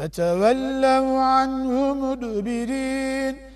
فتولوا عنه مدبرين.